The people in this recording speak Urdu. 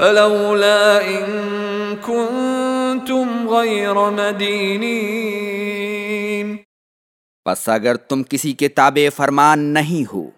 فلولا ان كنتم غير مدينين. پس اگر تم کسی کے تابع فرمان نہیں ہو